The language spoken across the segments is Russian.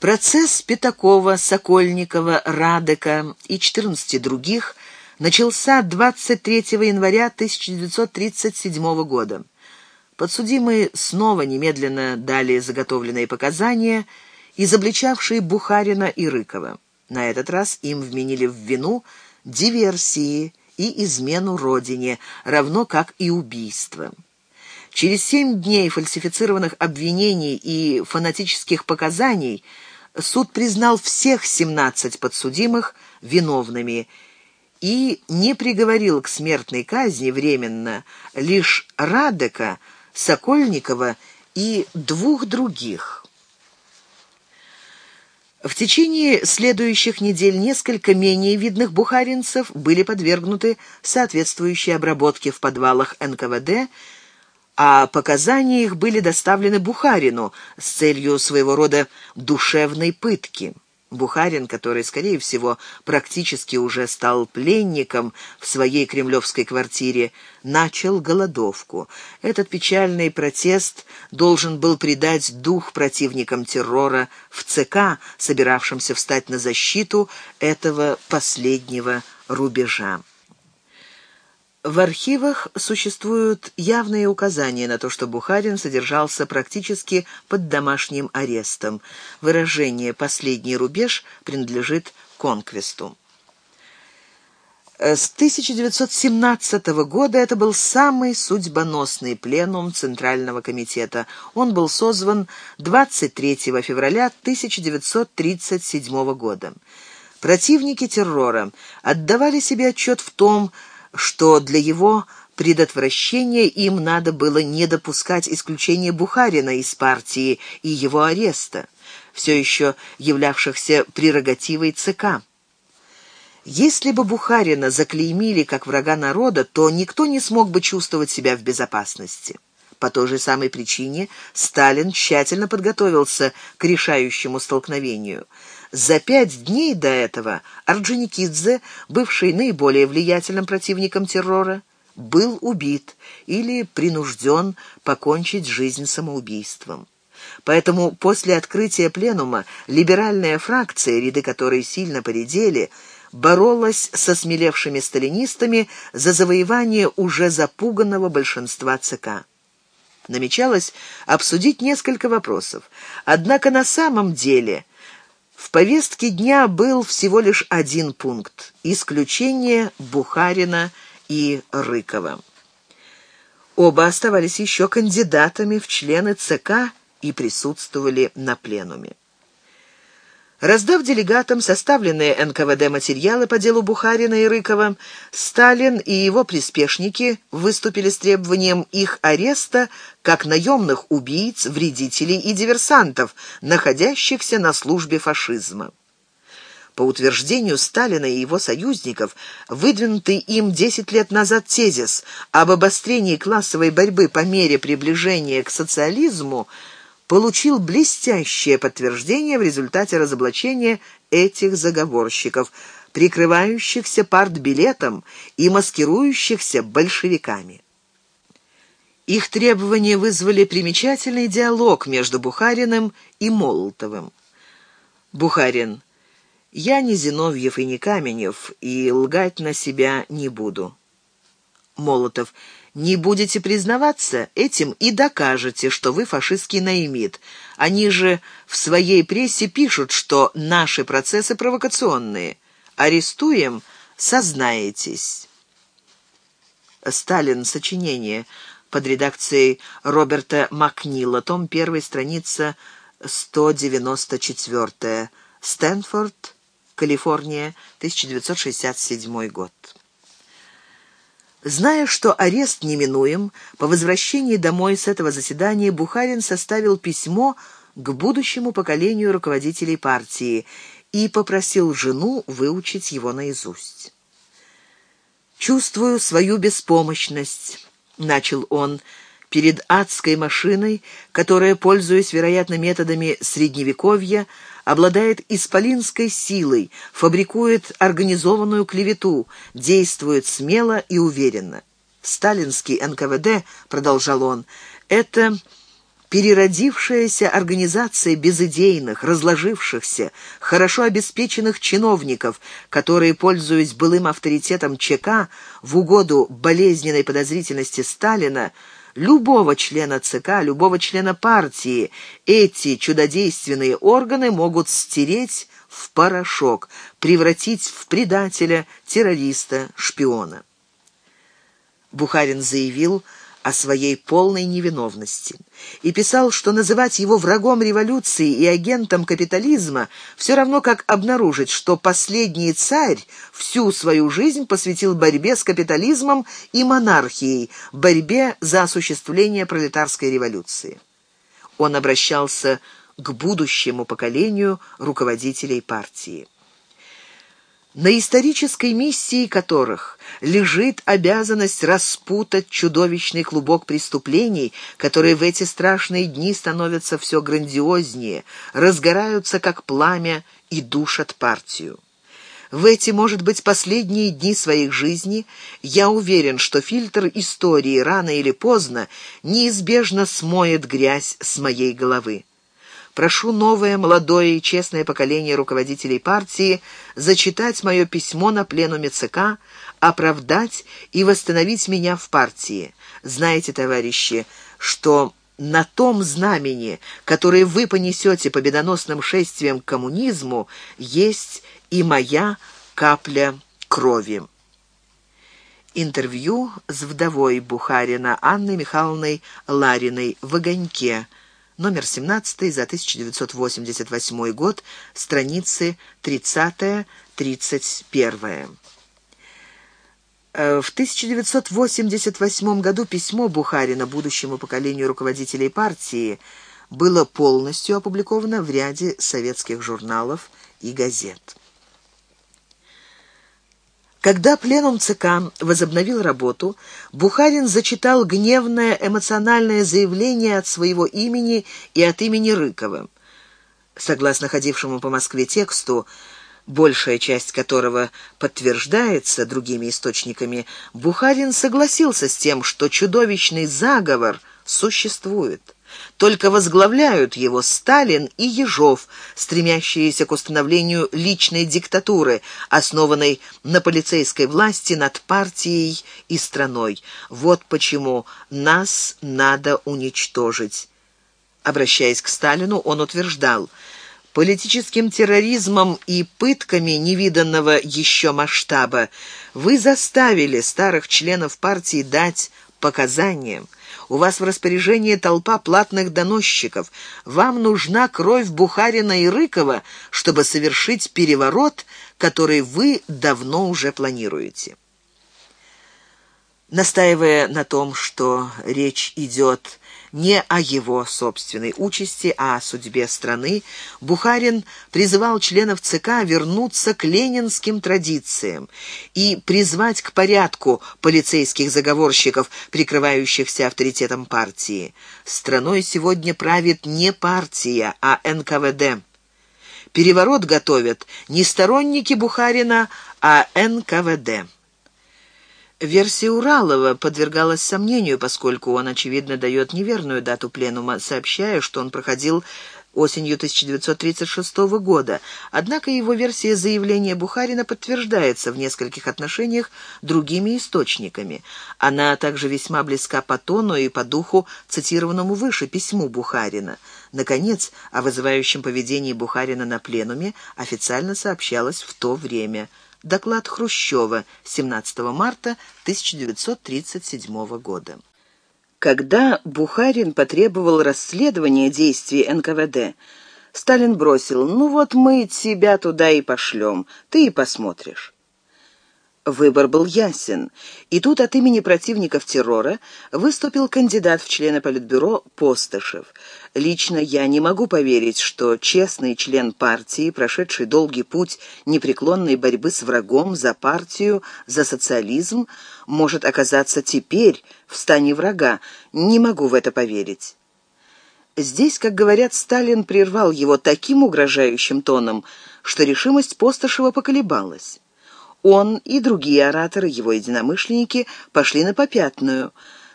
Процесс Пятакова, Сокольникова, Радека и 14 других начался 23 января 1937 года. Подсудимые снова немедленно дали заготовленные показания, изобличавшие Бухарина и Рыкова. На этот раз им вменили в вину диверсии и измену родине, равно как и убийство. Через семь дней фальсифицированных обвинений и фанатических показаний суд признал всех 17 подсудимых виновными и не приговорил к смертной казни временно лишь Радека, Сокольникова и двух других. В течение следующих недель несколько менее видных бухаринцев были подвергнуты соответствующей обработке в подвалах НКВД, а показания их были доставлены Бухарину с целью своего рода душевной пытки. Бухарин, который, скорее всего, практически уже стал пленником в своей кремлевской квартире, начал голодовку. Этот печальный протест должен был придать дух противникам террора в ЦК, собиравшимся встать на защиту этого последнего рубежа. В архивах существуют явные указания на то, что Бухарин содержался практически под домашним арестом. Выражение «последний рубеж» принадлежит Конквесту. С 1917 года это был самый судьбоносный пленум Центрального комитета. Он был созван 23 февраля 1937 года. Противники террора отдавали себе отчет в том, что для его предотвращения им надо было не допускать исключения Бухарина из партии и его ареста, все еще являвшихся прерогативой ЦК. Если бы Бухарина заклеймили как врага народа, то никто не смог бы чувствовать себя в безопасности. По той же самой причине Сталин тщательно подготовился к решающему столкновению – за пять дней до этого Орджоникидзе, бывший наиболее влиятельным противником террора, был убит или принужден покончить жизнь самоубийством. Поэтому после открытия пленума либеральная фракция, ряды которой сильно поредели, боролась со смелевшими сталинистами за завоевание уже запуганного большинства ЦК. Намечалось обсудить несколько вопросов. Однако на самом деле в повестке дня был всего лишь один пункт – исключение Бухарина и Рыкова. Оба оставались еще кандидатами в члены ЦК и присутствовали на пленуме. Раздав делегатам составленные НКВД материалы по делу Бухарина и Рыкова, Сталин и его приспешники выступили с требованием их ареста как наемных убийц, вредителей и диверсантов, находящихся на службе фашизма. По утверждению Сталина и его союзников, выдвинутый им 10 лет назад тезис об обострении классовой борьбы по мере приближения к социализму – получил блестящее подтверждение в результате разоблачения этих заговорщиков, прикрывающихся партбилетом и маскирующихся большевиками. Их требования вызвали примечательный диалог между Бухариным и Молотовым. Бухарин. «Я не Зиновьев и не Каменев, и лгать на себя не буду». Молотов. Не будете признаваться, этим и докажете, что вы фашистский наимид. Они же в своей прессе пишут, что наши процессы провокационные. Арестуем, сознаетесь. Сталин. Сочинение. Под редакцией Роберта Макнила. Том 1, страница 194. Стэнфорд, Калифорния, 1967 год. Зная, что арест неминуем, по возвращении домой с этого заседания Бухарин составил письмо к будущему поколению руководителей партии и попросил жену выучить его наизусть. «Чувствую свою беспомощность», — начал он, — «перед адской машиной, которая, пользуясь, вероятно, методами Средневековья, обладает исполинской силой, фабрикует организованную клевету, действует смело и уверенно. Сталинский НКВД, продолжал он, это переродившаяся организация безыдейных, разложившихся, хорошо обеспеченных чиновников, которые, пользуясь былым авторитетом ЧК, в угоду болезненной подозрительности Сталина, любого члена ЦК, любого члена партии, эти чудодейственные органы могут стереть в порошок, превратить в предателя, террориста, шпиона. Бухарин заявил, о своей полной невиновности и писал, что называть его врагом революции и агентом капитализма все равно как обнаружить, что последний царь всю свою жизнь посвятил борьбе с капитализмом и монархией, борьбе за осуществление пролетарской революции. Он обращался к будущему поколению руководителей партии на исторической миссии которых лежит обязанность распутать чудовищный клубок преступлений, которые в эти страшные дни становятся все грандиознее, разгораются как пламя и душат партию. В эти, может быть, последние дни своих жизней я уверен, что фильтр истории рано или поздно неизбежно смоет грязь с моей головы. Прошу новое, молодое и честное поколение руководителей партии зачитать мое письмо на пленуме ЦК, оправдать и восстановить меня в партии. Знаете, товарищи, что на том знамени, которое вы понесете победоносным шествием к коммунизму, есть и моя капля крови. Интервью с вдовой Бухарина Анной Михайловной Лариной в «Огоньке», номер 17 за 1988 год, страницы 30-31. Э, в 1988 году письмо Бухарина будущему поколению руководителей партии было полностью опубликовано в ряде советских журналов и газет. Когда пленум ЦК возобновил работу, Бухарин зачитал гневное эмоциональное заявление от своего имени и от имени Рыкова. Согласно ходившему по Москве тексту, большая часть которого подтверждается другими источниками, Бухарин согласился с тем, что чудовищный заговор существует. Только возглавляют его Сталин и Ежов, стремящиеся к установлению личной диктатуры, основанной на полицейской власти над партией и страной. Вот почему нас надо уничтожить. Обращаясь к Сталину, он утверждал, политическим терроризмом и пытками невиданного еще масштаба вы заставили старых членов партии дать показания. У вас в распоряжении толпа платных доносчиков. Вам нужна кровь Бухарина и Рыкова, чтобы совершить переворот, который вы давно уже планируете. Настаивая на том, что речь идет не о его собственной участи, а о судьбе страны, Бухарин призывал членов ЦК вернуться к ленинским традициям и призвать к порядку полицейских заговорщиков, прикрывающихся авторитетом партии. Страной сегодня правит не партия, а НКВД. Переворот готовят не сторонники Бухарина, а НКВД. Версия Уралова подвергалась сомнению, поскольку он, очевидно, дает неверную дату пленума, сообщая, что он проходил осенью 1936 года. Однако его версия заявления Бухарина подтверждается в нескольких отношениях другими источниками. Она также весьма близка по тону и по духу цитированному выше письму Бухарина. Наконец, о вызывающем поведении Бухарина на пленуме официально сообщалось в то время – Доклад Хрущева 17 марта 1937 года. Когда Бухарин потребовал расследования действий НКВД, Сталин бросил «Ну вот мы тебя туда и пошлем, ты и посмотришь». Выбор был ясен, и тут от имени противников террора выступил кандидат в члены Политбюро Постышев. Лично я не могу поверить, что честный член партии, прошедший долгий путь непреклонной борьбы с врагом за партию, за социализм, может оказаться теперь в стане врага. Не могу в это поверить. Здесь, как говорят, Сталин прервал его таким угрожающим тоном, что решимость Постышева поколебалась. Он и другие ораторы, его единомышленники, пошли на попятную,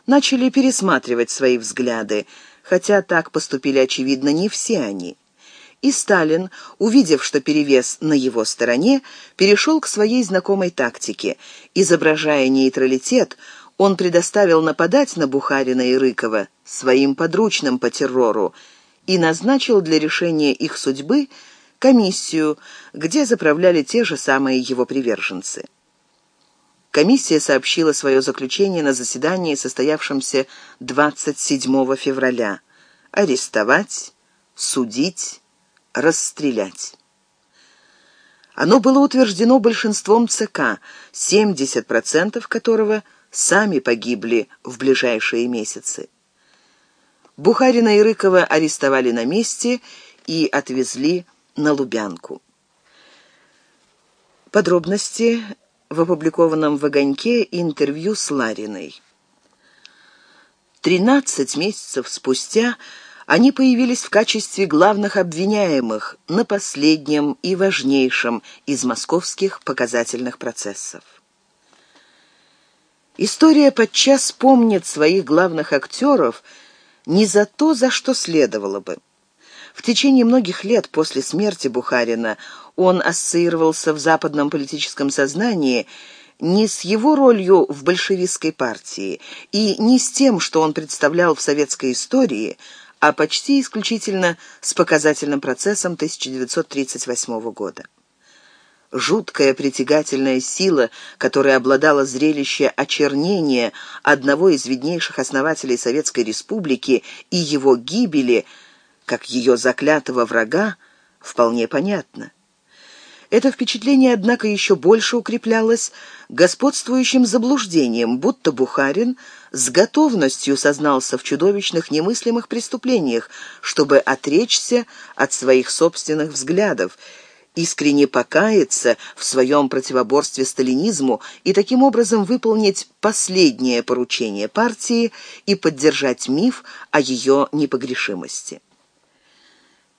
начали пересматривать свои взгляды. хотя так поступили, очевидно, не все они. И Сталин, увидев, что перевес на его стороне, перешел к своей знакомой тактике. Изображая нейтралитет, он предоставил нападать на Бухарина и Рыкова своим подручным по террору и назначил для решения их судьбы комиссию, где заправляли те же самые его приверженцы. Комиссия сообщила свое заключение на заседании, состоявшемся 27 февраля. Арестовать, судить, расстрелять. Оно было утверждено большинством ЦК, 70% которого сами погибли в ближайшие месяцы. Бухарина и Рыкова арестовали на месте и отвезли на Лубянку. Подробности в опубликованном в «Огоньке» интервью с Лариной. Тринадцать месяцев спустя они появились в качестве главных обвиняемых на последнем и важнейшем из московских показательных процессов. История подчас помнит своих главных актеров не за то, за что следовало бы. В течение многих лет после смерти Бухарина он ассоциировался в западном политическом сознании не с его ролью в большевистской партии и не с тем, что он представлял в советской истории, а почти исключительно с показательным процессом 1938 года. Жуткая притягательная сила, которой обладала зрелище очернения одного из виднейших основателей Советской Республики и его гибели – как ее заклятого врага, вполне понятно. Это впечатление, однако, еще больше укреплялось господствующим заблуждением, будто Бухарин с готовностью сознался в чудовищных немыслимых преступлениях, чтобы отречься от своих собственных взглядов, искренне покаяться в своем противоборстве сталинизму и таким образом выполнить последнее поручение партии и поддержать миф о ее непогрешимости.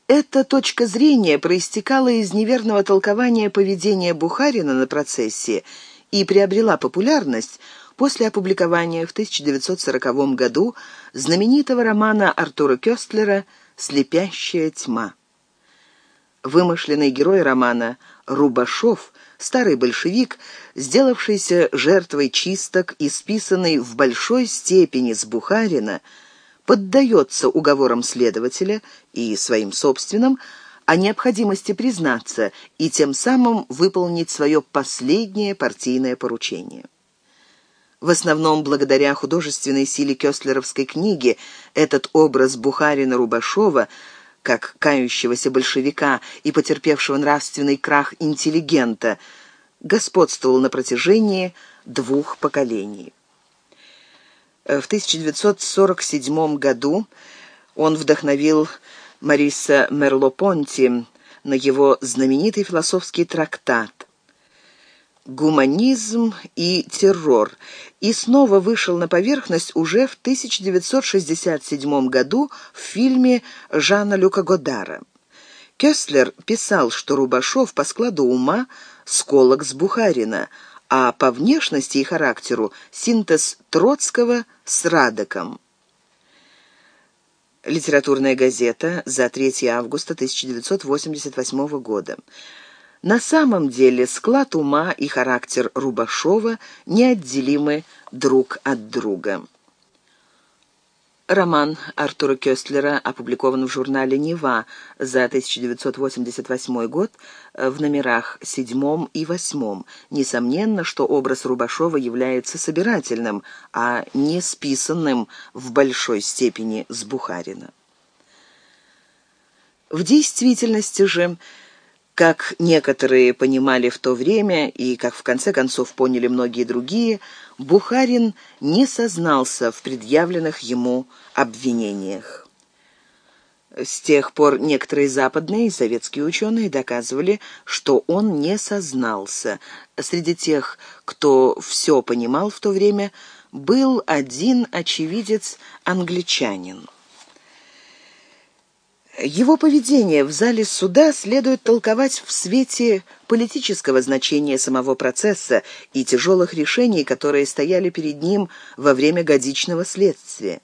Эта точка зрения проистекала из неверного толкования поведения Бухарина на процессе и приобрела популярность после опубликования в 1940 году знаменитого романа Артура Кёстлера «Слепящая тьма». Вымышленный герой романа Рубашов, старый большевик, сделавшийся жертвой чисток и списанный в большой степени с Бухарина – поддается уговорам следователя и своим собственным о необходимости признаться и тем самым выполнить свое последнее партийное поручение. В основном благодаря художественной силе Кёстлеровской книги этот образ Бухарина-Рубашова как кающегося большевика и потерпевшего нравственный крах интеллигента господствовал на протяжении двух поколений. В 1947 году он вдохновил Мариса Мерло-Понти на его знаменитый философский трактат «Гуманизм и террор» и снова вышел на поверхность уже в 1967 году в фильме Жана Люка Годара. Кёслер писал, что Рубашов по складу ума сколок с Бухарина, а по внешности и характеру синтез Троцкого с Радоком. Литературная газета за 3 августа 1988 года. На самом деле склад ума и характер Рубашова неотделимы друг от друга. Роман Артура Кёстлера опубликован в журнале «Нева» за 1988 год э, в номерах седьмом и восьмом. Несомненно, что образ Рубашова является собирательным, а не списанным в большой степени с Бухарина. В действительности же как некоторые понимали в то время и как в конце концов поняли многие другие, Бухарин не сознался в предъявленных ему обвинениях. С тех пор некоторые западные и советские ученые доказывали, что он не сознался. Среди тех, кто все понимал в то время, был один очевидец-англичанин. Его поведение в зале суда следует толковать в свете политического значения самого процесса и тяжелых решений, которые стояли перед ним во время годичного следствия.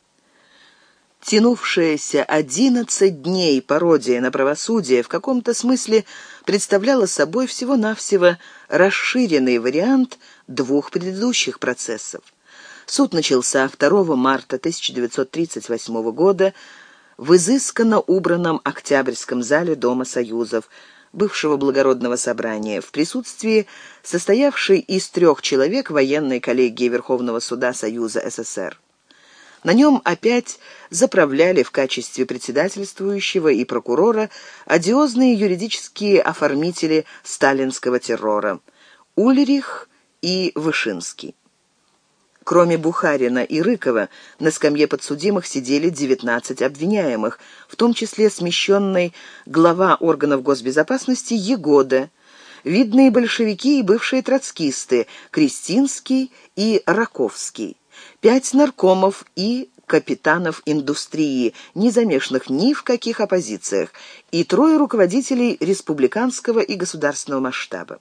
Тянувшаяся одиннадцать дней пародия на правосудие в каком-то смысле представляла собой всего-навсего расширенный вариант двух предыдущих процессов. Суд начался 2 марта 1938 года в изысканно убранном Октябрьском зале Дома Союзов, бывшего благородного собрания, в присутствии состоявшей из трех человек военной коллегии Верховного суда Союза СССР. На нем опять заправляли в качестве председательствующего и прокурора одиозные юридические оформители сталинского террора Ульрих и Вышинский. Кроме Бухарина и Рыкова, на скамье подсудимых сидели 19 обвиняемых, в том числе смещенный глава органов госбезопасности Егода, видные большевики и бывшие троцкисты Кристинский и Раковский пять наркомов и капитанов индустрии, не замешанных ни в каких оппозициях, и трое руководителей республиканского и государственного масштаба.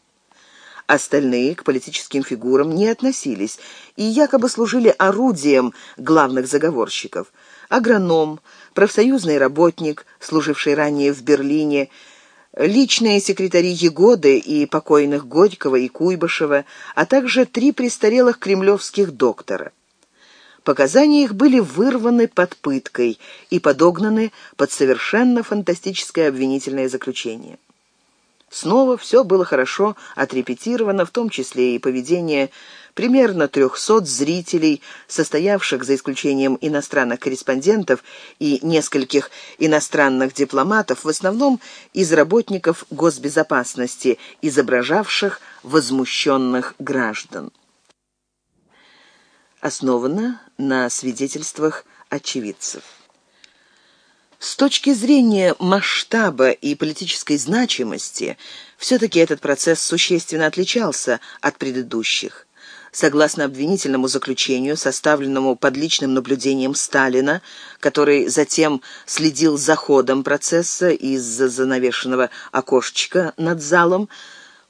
Остальные к политическим фигурам не относились и якобы служили орудием главных заговорщиков. Агроном, профсоюзный работник, служивший ранее в Берлине, личные секретари Егоды и покойных Горького и Куйбышева, а также три престарелых кремлевских доктора – Показания их были вырваны под пыткой и подогнаны под совершенно фантастическое обвинительное заключение. Снова все было хорошо отрепетировано, в том числе и поведение примерно трехсот зрителей, состоявших, за исключением иностранных корреспондентов и нескольких иностранных дипломатов, в основном из работников госбезопасности, изображавших возмущенных граждан основана на свидетельствах очевидцев. С точки зрения масштаба и политической значимости, все-таки этот процесс существенно отличался от предыдущих. Согласно обвинительному заключению, составленному под личным наблюдением Сталина, который затем следил за ходом процесса из-за занавешенного окошечка над залом,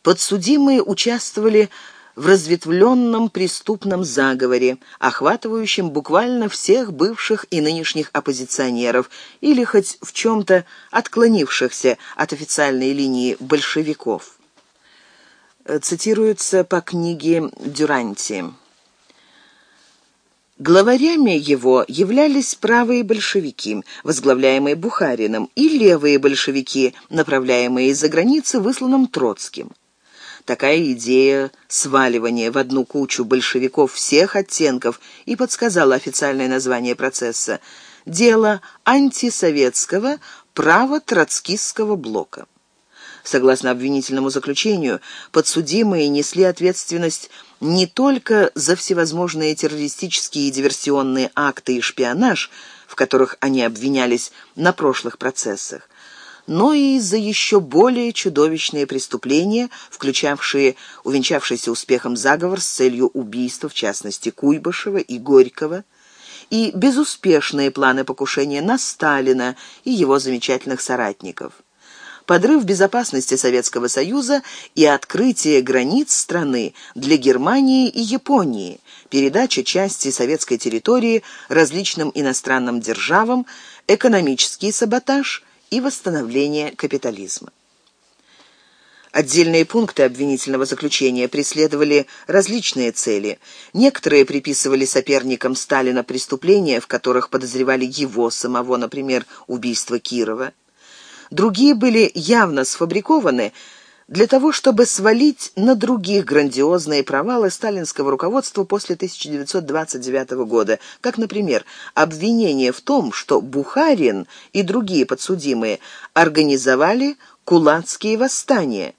подсудимые участвовали в разветвленном преступном заговоре, охватывающем буквально всех бывших и нынешних оппозиционеров или хоть в чем-то отклонившихся от официальной линии большевиков. Цитируется по книге Дюранти. Главарями его являлись правые большевики, возглавляемые Бухарином, и левые большевики, направляемые из-за границы высланным Троцким. Такая идея сваливания в одну кучу большевиков всех оттенков и подсказала официальное название процесса «Дело антисоветского право-троцкистского блока». Согласно обвинительному заключению, подсудимые несли ответственность не только за всевозможные террористические и диверсионные акты и шпионаж, в которых они обвинялись на прошлых процессах, но и за еще более чудовищные преступления, включавшие увенчавшийся успехом заговор с целью убийства, в частности, Куйбышева и Горького, и безуспешные планы покушения на Сталина и его замечательных соратников. Подрыв безопасности Советского Союза и открытие границ страны для Германии и Японии, передача части советской территории различным иностранным державам, экономический саботаж – и восстановления капитализма. Отдельные пункты обвинительного заключения преследовали различные цели. Некоторые приписывали соперникам Сталина преступления, в которых подозревали его самого, например, убийство Кирова. Другие были явно сфабрикованы для того, чтобы свалить на других грандиозные провалы сталинского руководства после 1929 года, как, например, обвинение в том, что Бухарин и другие подсудимые организовали кулацкие восстания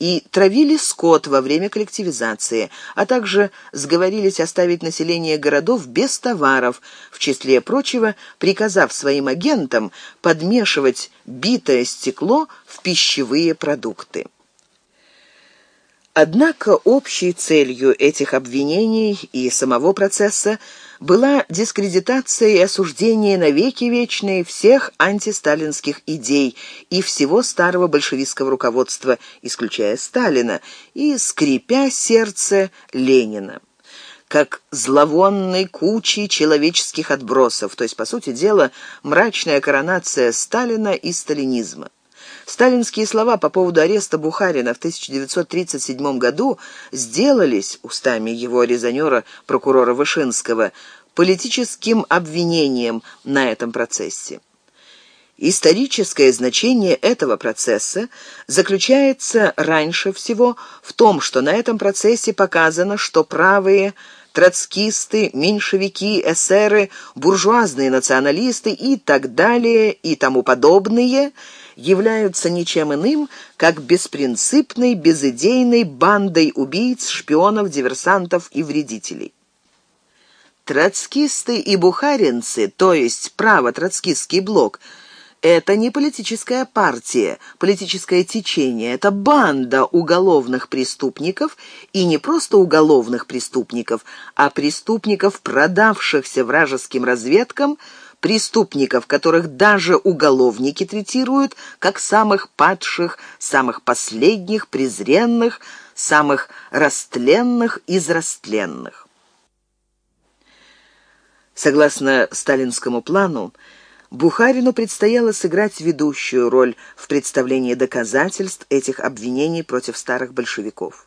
и травили скот во время коллективизации, а также сговорились оставить население городов без товаров, в числе прочего приказав своим агентам подмешивать битое стекло в пищевые продукты. Однако общей целью этих обвинений и самого процесса была дискредитация и осуждение навеки вечные всех антисталинских идей и всего старого большевистского руководства, исключая Сталина, и скрипя сердце Ленина. как зловонной кучи человеческих отбросов, то есть, по сути дела, мрачная коронация Сталина и сталинизма. Сталинские слова по поводу ареста Бухарина в 1937 году сделались устами его резонера, прокурора Вышинского, политическим обвинением на этом процессе. Историческое значение этого процесса заключается раньше всего в том, что на этом процессе показано, что правые троцкисты, меньшевики, эсеры, буржуазные националисты и так далее и тому подобные являются ничем иным, как беспринципной, безыдейной бандой убийц, шпионов, диверсантов и вредителей. Троцкисты и бухаринцы, то есть право-троцкистский блок – это не политическая партия, политическое течение, это банда уголовных преступников, и не просто уголовных преступников, а преступников, продавшихся вражеским разведкам, преступников, которых даже уголовники третируют как самых падших, самых последних, презренных, самых растленных из растленных. Согласно сталинскому плану, Бухарину предстояло сыграть ведущую роль в представлении доказательств этих обвинений против старых большевиков.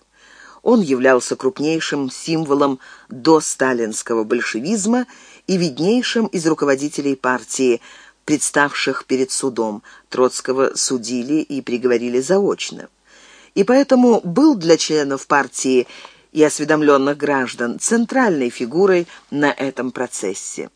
Он являлся крупнейшим символом досталинского большевизма и виднейшим из руководителей партии, представших перед судом. Троцкого судили и приговорили заочно. И поэтому был для членов партии и осведомленных граждан центральной фигурой на этом процессе.